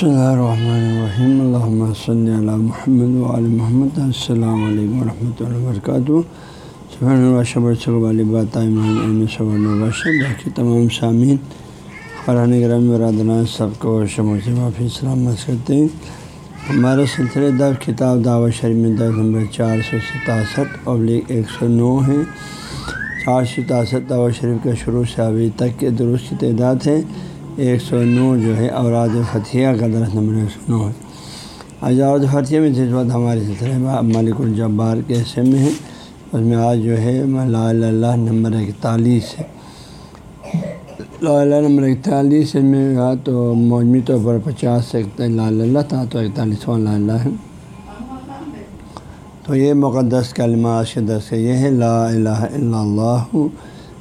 بسم اللہ الرحمن الرحیم الحمۃ صلی اللہ محمد وعلی محمد السلام علیکم ورحمۃ اللہ وبرکاتہ باقی تمام سامعین قرآن گرام برادران سب کو شمع سے معافی سلامت کرتے ہیں ہمارے سلسلے دف کتاب دعوت شریف میں دس نمبر چار سو ستاسٹھ ابلیغ ایک سو نو ہے چار سو ستاسٹھ دعوت شریف کے شروع سے ابھی تک کے درست کی تعداد ہے ایک سو نو جو ہے اوراد فتھیہ کا درخت نمبر ایک سو نو ہے۔ آج اوراد میں جس وقت ہمارے سلسلے ملک الجبار کے حصے میں ہے اس میں آج جو ہے، لا اللہ نمبر اکتالیس ہے۔ لا اللہ نمبر اکتالیس میں کہا تو موجمی طور پر پچاس سے لا اللہ تھا تو اکتالیسواں لا اللہ ہے۔ تو یہ مقدس کلمہ، آج کے دس یہ ہے، لا الہ الا اللہ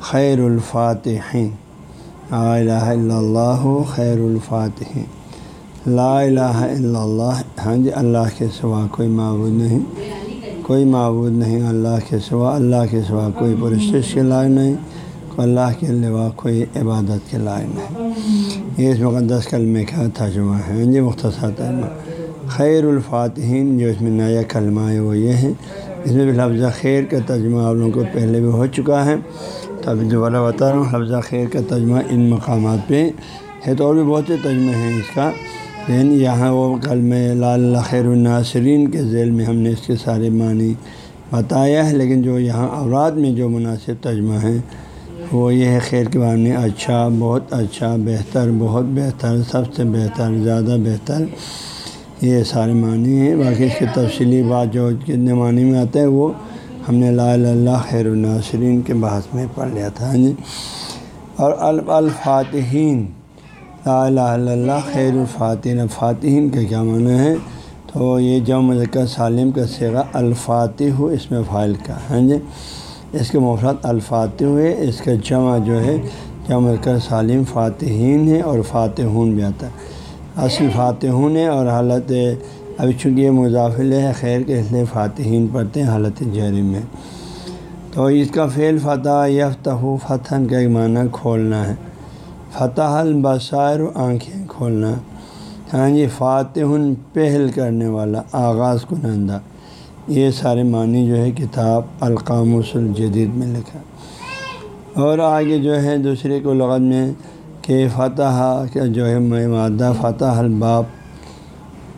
خیر الفاتحین۔ الہ الا اللہ خیر الفاتح. لا الہ الا اللہ ہاں جی اللہ کے سوا کوئی معبود نہیں، کوئی معبود نہیں، اللہ کے سوا، اللہ کے سوا کوئی پرستش کے لائق نہیں اللہ کے علاوہ کوئی عبادت کے لائق نہیں۔ یہ اس مقدس کلمے کا ترجمہ ہے ہاں جی مختصر ترجمہ۔ خیر الفاتحین، جو اس میں نیا کلمہ ہے، وہ یہ ہے۔ اس میں بھی لفظ خیر کا ترجمہ آپ لوگوں کو پہلے بھی ہو چکا ہے۔ تو ابھی دوبارہ بتا رہا ہوں، حفظہ خیر کا ترجمہ ان مقامات پہ ہے تو اور بھی بہت سے ترجمے ہیں اس کا۔ لیکن یہاں وہ کل میں لال خیر الناصرین کے ذیل میں ہم نے اس کے سارے معنی بتایا ہے، لیکن جو یہاں اوراد میں جو مناسب ترجمہ ہیں وہ یہ ہے خیر کے بارے میں اچھا بہت اچھا بہتر، بہت بہتر، سب سے بہتر، زیادہ بہتر، یہ سارے معنی ہیں۔ باقی اس کی تفصیلی بات جو کتنے معنی میں آتا ہے وہ ہم نے لا اللہ خیر الناصرین کے بحث میں پڑھ لیا تھا ہاں جی۔ اور الفاتحین، لا الہ الا اللہ خیر الفاتحین، فاتحین کا کیا معنی ہے تو یہ جمع مذکر سالم کا سیگا الفاتح اس میں فائل کا ہاں جی۔ اس کے مفرت الفاتح ہوئے اس کا جمع جو ہے جمع مذکر سالم فاتحین ہے اور فاتحون بھی آتا ہے۔ اصل فاتحون ہے اور حالت ابھی چونکہ یہ مضافل ہے، خیر کے اس لیے فاتحین پڑھتے ہیں حالت جہری میں۔ تو اس کا فعل فتح یفتح فتح کا ایک معنی کھولنا ہے۔ فتح البصائر آنکھیں کھولنا۔ یعنی ہاں جی فاتح پہل کرنے والا، آغاز کنندہ۔ یہ سارے معنی جو ہے کتاب القاموس الجدید میں لکھا۔ اور آگے جو ہے دوسرے کو لغت میں کہ فتح جو ہے مادہ فتح الباب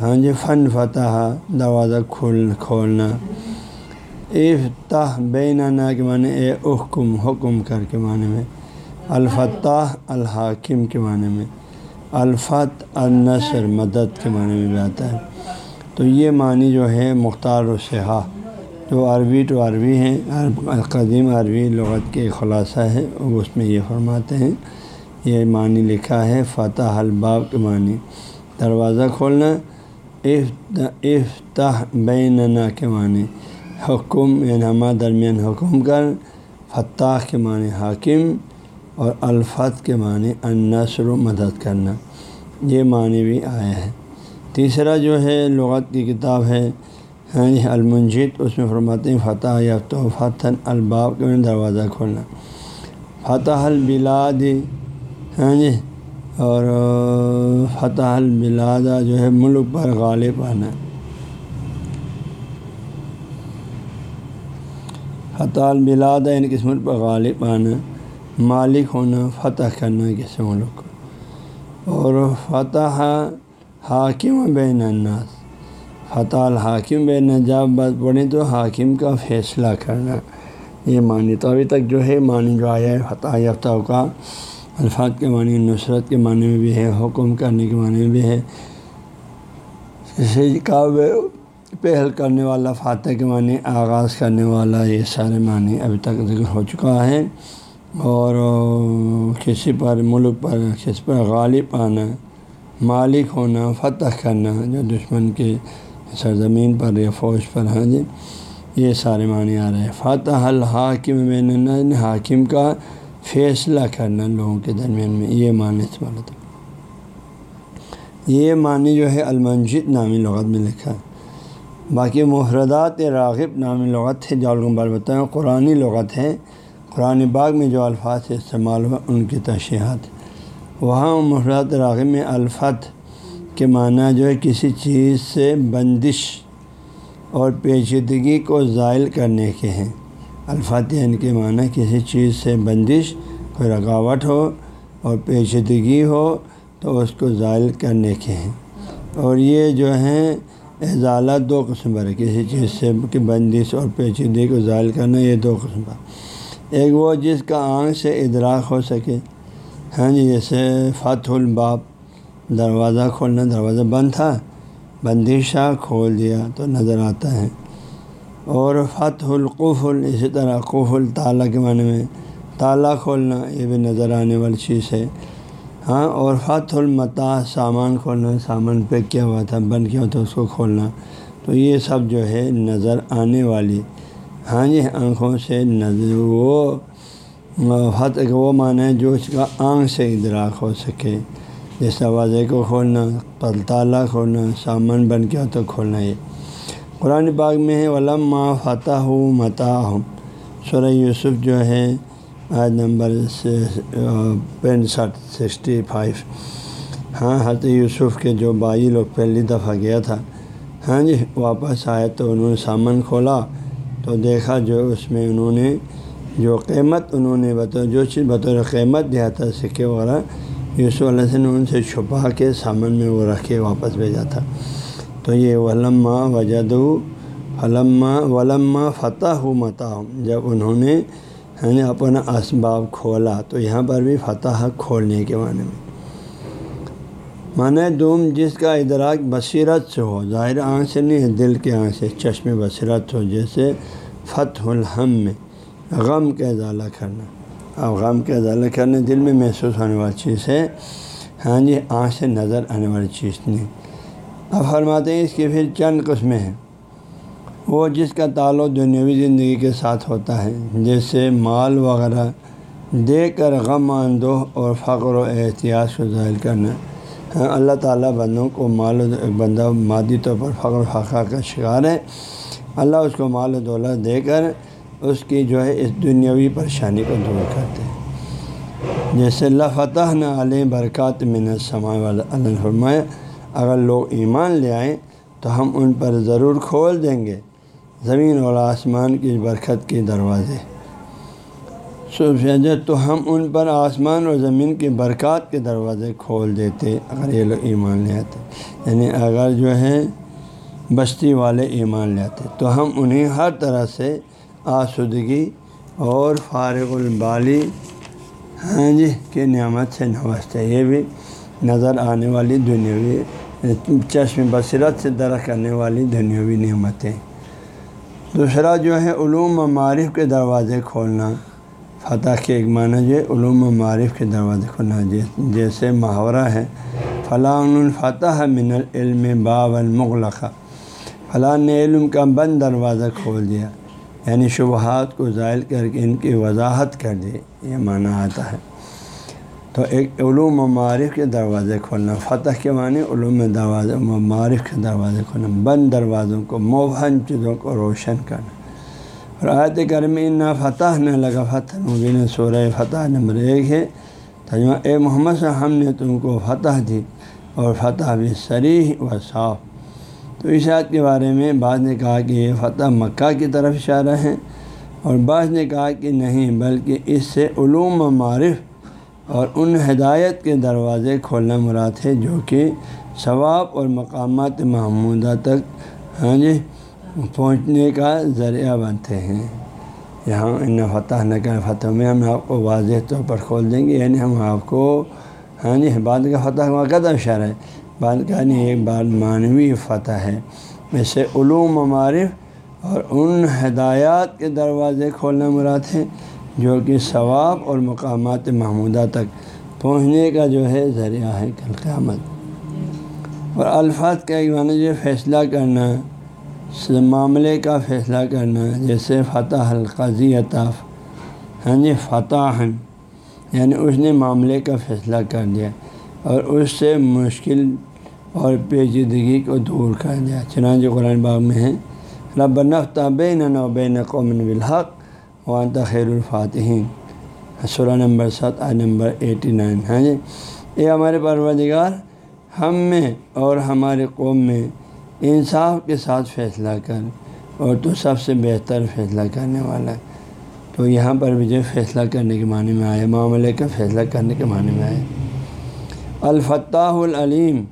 ہاں جی فن فتح، دروازہ کھول، کھولنا۔ افتح بیننا کے معنی، اے حکم حکم کر کے معنی میں۔ الفتح الحاکم کے معنی میں۔ الفت النصر مدد کے معنی میں بھی آتا ہے۔ تو یہ معنی جو ہے، مختار و سیاح جو عربی ٹو عربی ہیں قدیم عربی لغت کے خلاصہ ہے اس میں یہ فرماتے ہیں۔ یہ معنی لکھا ہے، فتح الباب کے معنی۔ دروازہ کھولنا افتح بیننا کے معنی حکم یعنی ہمارا درمیان حکم کر فتح کے معنی حاکم اور الفت کے معنی النصر و مدد کرنا۔ یہ معنی بھی آیا ہے۔ تیسرا جو ہے، لغت کی کتاب ہے ہاں جی المنجد، اس میں فرماتے ہیں، فتح یافت و فتح الباب کے معنی دروازہ کھولنا۔ فتح البلاد ہاں جی اور فتح البلادہ جو ہے ملک پر غالب آنا فتح البلادہ ان کس ملک پر غالب آنا مالک ہونا، فتح کرنا کسی ملک۔ کو اور فتح حاکم بین الناس۔ فتح الحاکم بین جب بات پڑھیں تو حاکم کا فیصلہ کرنا۔ یہ معنی تو ابھی تک جو ہے معنی جو آیا ہے فتح یافتہ کا الفاظ کے معنی نصرت کے معنی میں بھی ہے، حکم کرنے کے معنی میں بھی ہے۔ کعب پہل کرنے والا فاتح کے معنی آغاز کرنے والا، یہ سارے معنی ابھی تک ذکر ہو چکا ہے۔ اور کسی پر ملک پر، کسی پر غالب آنا، مالک ہونا، فتح کرنا، جو دشمن کے سرزمین پر یا فوج پر ہاں جی یہ سارے معنی آ رہے ہیں۔ فاتح الحاکم میں یعنی حاکم کا فیصلہ کرنا لوگوں کے درمیان میں، یہ معنی سے والا تھا۔ یہ معنی جو ہے المنجد نامی لغت میں لکھا ہے۔ باقی محردات راغب نامی لغت ہے، جو الگمبار بتائیں قرآن لغت ہے قرآن باغ میں جو الفاظ سے استعمال ہوا، ان کی تشریحات۔ وہاں محرات راغب میں الفت کے معنی جو ہے، کسی چیز سے بندش اور پیچیدگی کو زائل کرنے کے ہیں۔ الفاتحہ ان کے معنی کسی چیز سے بندش، کوئی رکاوٹ ہو اور پیچیدگی ہو تو اس کو زائل کرنے کے ہیں۔ اور یہ جو ہیں اضالہ دو قسم پر ہے کسی چیز سے کہ بندش اور پیچیدگی کو ظاہر کرنا، یہ دو قسم پر۔ ایک وہ جس کا آنکھ سے ادراک ہو سکے۔ ہاں جی جیسے فتح الباب، دروازہ کھولنا، دروازہ بند تھا بندشہ کھول دیا تو نظر آتا ہے۔ اور فتح القفل اسی طرح قفل تالا کے معنی میں تالا کھولنا یہ بھی نظر آنے والی چیز ہے۔ ہاں اور فتح المتا سامان کھولنا، سامان پیک کیا ہوا تھا، بند کیا ہوا تھا، اس کو کھولنا۔ تو یہ سب جو ہے نظر آنے والی۔ ہاں جی آنکھوں سے نظر، وہ فتح وہ معنی ہے جو اس کا آنکھ سے ادراک ہو سکے۔ جس دروازے کو کھولنا پل تالا کھولنا، سامان بن کیا تو کھولنا یہ۔ قرآن پاک میں ہے علما فتح ہوں متا سورہ یوسف جو ہے آج نمبر پینسٹھ، سکسٹی فائیو۔ ہاں حضرت یوسف کے جو بائی لوگ پہلی دفعہ گیا تھا۔ ہاں جی واپس آئے تو انہوں نے سامان کھولا۔ تو دیکھا جو اس میں انہوں نے جو قیمت انہوں نے بطور جو چیز بطور قیمت دیا تھا، سکے وغیرہ، یوسف علیہ السلام نے ان سے چھپا کے سامان میں وہ رکھ کے واپس بھیجا تھا۔ تو یہ ولما وجد علما ولما فتح ہو جب انہوں نے یعنی اپنا اسباب کھولا، تو یہاں پر بھی فتح کھولنے کے معنی میں۔ معنی دوم، جس کا ادراک بصیرت سے ہو، ظاہر آنکھ سے نہیں ہے دل کے آنکھ سے، چشم بصیرت ہو، جیسے فتح الحم میں غم کا اضالہ کرنا۔ اب غم کا اضالہ کرنا دل میں محسوس ہونے والی چیز ہے۔ ہاں جی آنکھ سے نظر آنے والی چیز نہیں۔ اب فرماتے ہیں اس کی پھر چند قسمیں ہیں۔ وہ جس کا تعلق دنیاوی زندگی کے ساتھ ہوتا ہے، جیسے مال وغیرہ، دے کر غم، اندوہ اور فخر و احتیاط کو ظاہر کرنا۔ ہاں، اللہ تعالیٰ بندوں کو مال و بندہ مادی طور پر فخر و فخر کا شکار ہے۔ اللہ اس کو مال و دولت دے کر اس کی جو ہے اس دنیاوی پریشانی کو دور کرتے ہیں۔ جیسے اللہ فتح نہ علیہ برکات من سما اللہ فرمایا اگر لوگ ایمان لے آئیں تو ہم ان پر ضرور کھول دیں گے۔ زمین اور آسمان کی برکت کے دروازے۔ تو ہم ان پر آسمان اور زمین کی برکات کے دروازے کھول دیتے اگر یہ لوگ ایمان لے آتے۔ یعنی اگر جو ہے بستی والے ایمان لے آتے، تو ہم انہیں ہر طرح سے آسودگی اور فارغ البالی ہاں جی کی نعمت سے نوازتے۔ یہ بھی نظر آنے والی دنیاوی چشم بصیرت سے درخت کرنے والی دنیاوی نعمتیں۔ دوسرا جو ہے، علوم و معارف کے دروازے کھولنا۔ فتح کے ایک معنی جو ہے، علوم و معارف کے دروازے کھولنا۔ جیسے محاورہ ہے فلاں الفتح من العلم باب المغلقہ فلاں نے علم کا بند دروازہ کھول دیا یعنی شبہات کو ظاہر کر کے ان کی وضاحت کر دی۔ یہ معنی آتا ہے۔ تو ایک علوم و معارف کے دروازے کھولنا، فتح کے معنی علوم دروازے معارف کے دروازے کھولنا، بند دروازوں کو، موہن چیزوں کو روشن کرنا۔ اور آیت کرم نہ فتح نہ لگا، فتح مبین سورہ فتح نمبر ایک ہے۔ تجمہ اے محمد سے ہم نے تم کو فتح دی اور فتح بھی سریح و صاف۔ تو اس آیت کے بارے میں بعض نے کہا کہ یہ فتح مکہ کی طرف اشارہ ہے اور بعض نے کہا کہ نہیں، بلکہ اس سے علوم و معرف اور ان ہدایت کے دروازے کھولنا مراد ہے جو کہ ثواب اور مقامات محمودہ تک ہاں جی پہنچنے کا ذریعہ بنتے ہیں۔ یہاں ان فتح نہ کر فتح میں ہم آپ کو واضح طور پر کھول دیں گے یعنی ہم آپ کو ہاں جی یعنی بعد کا فتح کا قدم اشارہ ہے۔ بعد کا نہیں ایک بار معنوی فتح ہے۔ ویسے علوم و معرف اور ان ہدایات کے دروازے کھولنا مراد ہے۔ جو کہ ثواب اور مقامات محمودہ تک پہنچنے کا جو ہے ذریعہ ہے کل قیامت۔ اور الفاظ کا ایک معنی جو فیصلہ کرنا، معاملے کا فیصلہ کرنا، جیسے فتح القضی اطاف ہاں جی فتح یعنی اس نے معاملے کا فیصلہ کر دیا اور اس سے مشکل اور پیچیدگی کو دور کر دیا۔ چنانچہ قرآن باغ میں ہے، رب نفتہ بین و بین قومن بالحق وہاں خیر الفاتحین۔ سولہ نمبر سات آج نمبر ایٹی نائن۔ ہاں جی؟ یہ ہمارے پروردگار، ہم میں اور ہمارے قوم میں انصاف کے ساتھ فیصلہ کر اور تو سب سے بہتر فیصلہ کرنے والا ہے۔ تو یہاں پر بھی جو فیصلہ کرنے کے معنی میں آئے، معاملے کا فیصلہ کرنے کے معنی میں آئے۔ الفتح العلیم۔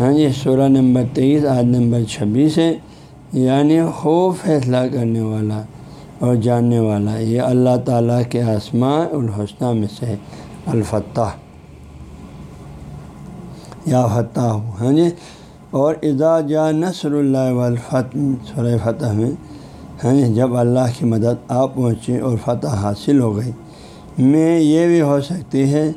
ہاں جی؟ سورہ نمبر تیئیس آج نمبر چھبیس ہے یعنی خوب فیصلہ کرنے والا اور جاننے والا، یہ اللہ تعالیٰ کے آسماء الحسنہ میں سے الفتح یا فتح ہاں جی؟ اور اذا جا نصر اللہ والفت سر فتح میں ہاں جی؟ جب اللہ کی مدد آ پہنچی اور فتح حاصل ہو گئی، میں یہ بھی ہو سکتی ہے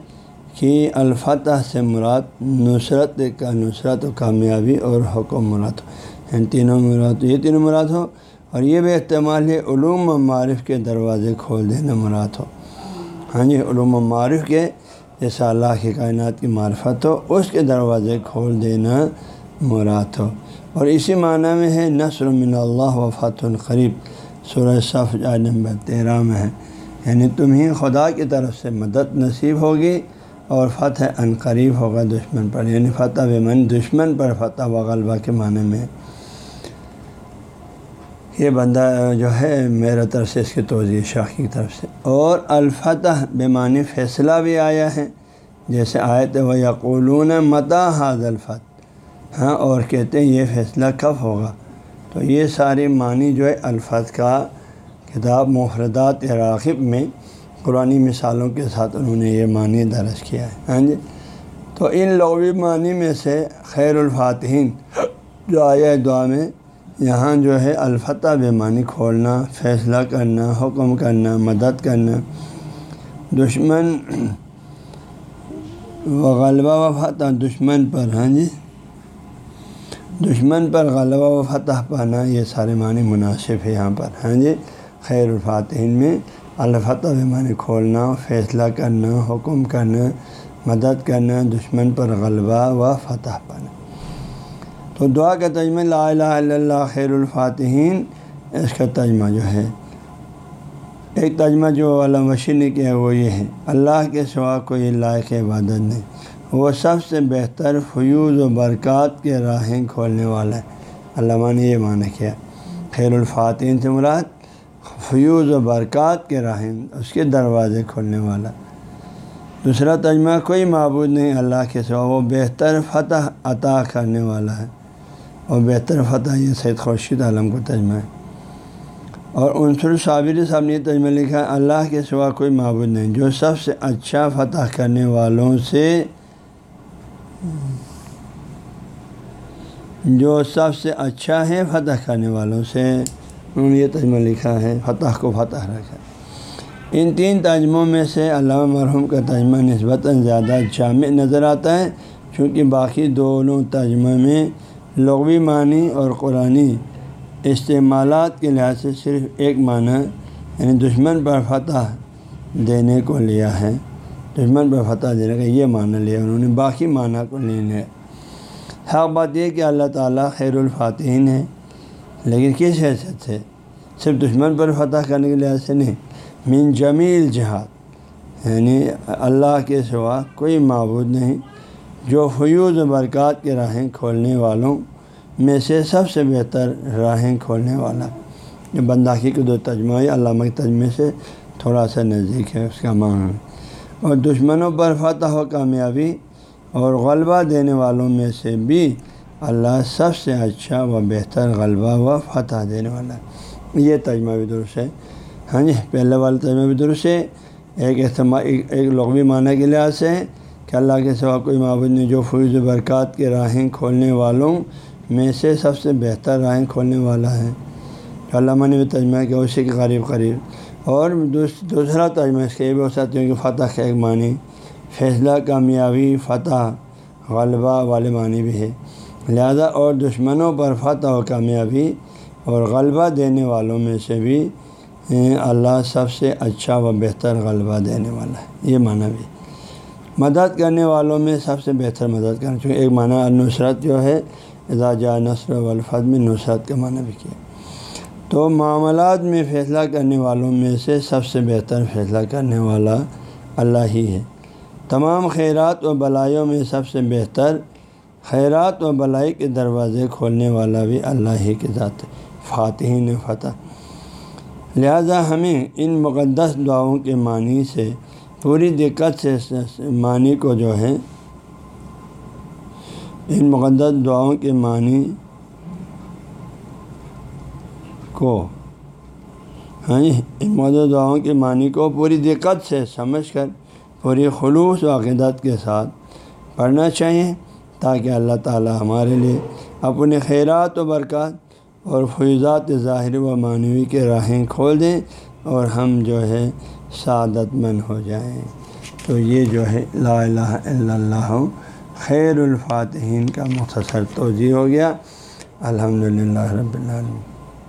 کہ الفتح سے مراد نصرت کا، نصرت و کامیابی اور حکم مراد ہو۔ ان تینوں مراد، یہ تینوں مراد ہو۔ اور یہ بھی احتمال ہے علوم و معرف کے دروازے کھول دینا مراد ہو۔ ہاں جی علوم و معرف کے جیسا اللہ کی کائنات کی معرفت ہو، اس کے دروازے کھول دینا مراد ہو۔ اور اسی معنی میں ہے نصر من اللہ و فتح القریب۔ سورہ صف نمبر تیرہ میں ہے۔ یعنی تمہیں خدا کی طرف سے مدد نصیب ہوگی اور فتح ان قریب ہوگا دشمن پر۔ یعنی فتح بمن دشمن پر، فتح و غلبہ کے معنی میں۔ یہ بندہ جو ہے میرا طرف سے اس کی توضیع شاہ کی طرف سے۔ اور الفتح بے معنی فیصلہ بھی آیا ہے، جیسے آئے تھے وہ یقولون متا حاض الفت ہاں اور کہتے ہیں یہ فیصلہ کب ہوگا؟ تو یہ ساری معنی جو ہے الفت کا کتاب مفردات راغب میں قرآن مثالوں کے ساتھ انہوں نے یہ معنی درج کیا ہے۔ ہاں جی؟ تو ان لغوی معنی میں سے خیر الفاتحین جو آیا دعا میں یہاں جو ہے الفتح بے معنی کھولنا، فیصلہ کرنا، حکم کرنا، مدد کرنا۔ دشمن و غلبہ و فتح دشمن پر ہاں جی؟ دشمن پر غلبہ و فتح پانا، یہ سارے معنی مناسب ہے یہاں پر ہاں جی؟ خیر الفاتحین میں الفتح بے معنی کھولنا، فیصلہ کرنا، حکم کرنا، مدد کرنا، دشمن پر غلبہ و فتح پانا۔ تو دعا کا تجمہ لا الہ الا اللہ خیر الفاتحین، اس کا تجمہ جو ہے، ایک تجمہ جو علام وشی نے کیا وہ یہ ہے، اللہ کے سوا کوئی لائق عبادت نہیں۔ وہ سب سے بہتر فیوز و برکات کے راہیں کھولنے والا ہے۔ علامہ نے یہ معنی کیا۔ خیر الفاتحین سے مراد فیوز و برکات کے راہیں، اس کے دروازے کھولنے والا۔ دوسرا تجمہ کوئی معبود نہیں، اللہ کے سوا، وہ بہتر فتح عطا کرنے والا ہے۔ اور بہتر فتح یہ سید خورشید عالم کو تجمہ ہے۔ اور عنصر صابر صاحب نے تجمہ لکھا ہے، اللہ کے سوا کوئی معبود نہیں۔ جو سب سے اچھا فتح کرنے والوں سے، جو سب سے اچھا ہے فتح کرنے والوں سے، انہوں نے یہ تجمہ لکھا ہے، فتح کو فتح رکھا۔ ان تین تجموں میں سے علامہ مرحوم کا تجمہ نسبتاً زیادہ جامع نظر آتا ہے، چونکہ باقی دونوں تجمہ میں لغوی معنی اور قرآن استعمالات کے لحاظ سے صرف ایک معنی یعنی دشمن پر فتح دینے کو لیا ہے۔ دشمن پر فتح دینے کا یہ معنی لیا، انہوں نے باقی معنی کو لے لیا۔ حق بات یہ کہ اللہ تعالیٰ خیر الفاتحین ہے لیکن کس حیثیت سے؟ صرف دشمن پر فتح کرنے کے لحاظ سے نہیں، من جمیل جہاد۔ یعنی اللہ کے سوا کوئی معبود نہیں۔ جو فیوز و برکات کے راہیں کھولنے والوں میں سے سب سے بہتر راہیں کھولنے والا۔ جو بنداخی کے دو تجمہ علامہ کے تجمے سے تھوڑا سا نزدیک ہے، اس کا معنی۔ اور دشمنوں پر فتح و کامیابی اور غلبہ دینے والوں میں سے بھی اللہ سب سے اچھا و بہتر غلبہ و فتح دینے والا۔ یہ تجمہ بھی درست ہے۔ ہاں جی پہلے والا تجمہ بھی درست ہے۔ ایک استعمال ایک لغوی معنی کے لحاظ سے کہ اللہ کے سوا کوئی معبود نہیں، جو فیض برکات کے راہیں کھولنے والوں میں سے سب سے بہتر راہیں کھولنے والا ہے۔ جو علامہ نے بھی تجمہ کیا، اسی کے قریب قریب۔ اور دوسرا تجمہ اس کے یہ بھی ہو سکتے ہیں کہ فتح کا ایک معنی فیصلہ کامیابی، فتح غلبہ والے معنی بھی ہے۔ لہذا اور دشمنوں پر فتح و کامیابی اور غلبہ دینے والوں میں سے بھی اللہ سب سے اچھا و بہتر غلبہ دینے والا ہے۔ یہ معنی بھی مدد کرنے والوں میں سب سے بہتر مدد کرنا، چونکہ ایک معنی نصرت جو ہے اعزاجہ نثر و الفظ میں نصرت کا معنی بھی کیا۔ تو معاملات میں فیصلہ کرنے والوں میں سے سب سے بہتر فیصلہ کرنے والا اللہ ہی ہے۔ تمام خیرات و بلائیوں میں سب سے بہتر خیرات و بلائی کے دروازے کھولنے والا بھی اللہ ہی کے ذات فاتحین فتح۔ لہذا ہمیں ان مقدس دعاؤں کے معنی سے پوری دقت سے معنی کو جو ہے، ان مقدس دعاؤں کے معنی کو ہاں ان مقدس دعاؤں کے معنی کو پوری دقت سے سمجھ کر، پوری خلوص و عقیدت کے ساتھ پڑھنا چاہیے تاکہ اللہ تعالیٰ ہمارے لیے اپنے خیرات و برکات اور فیضات ظاہر و معنوی کے راہیں کھول دیں اور ہم جو ہے سعادت مند ہو جائیں۔ تو یہ جو ہے لا الہ الا اللہ خیر الفاتحین کا مختصر توجہ ہو گیا۔ الحمد للہ رب العالمین۔